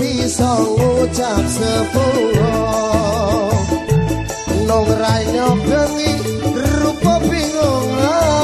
bisa ucap sepura nong raine bengi rupa bingung.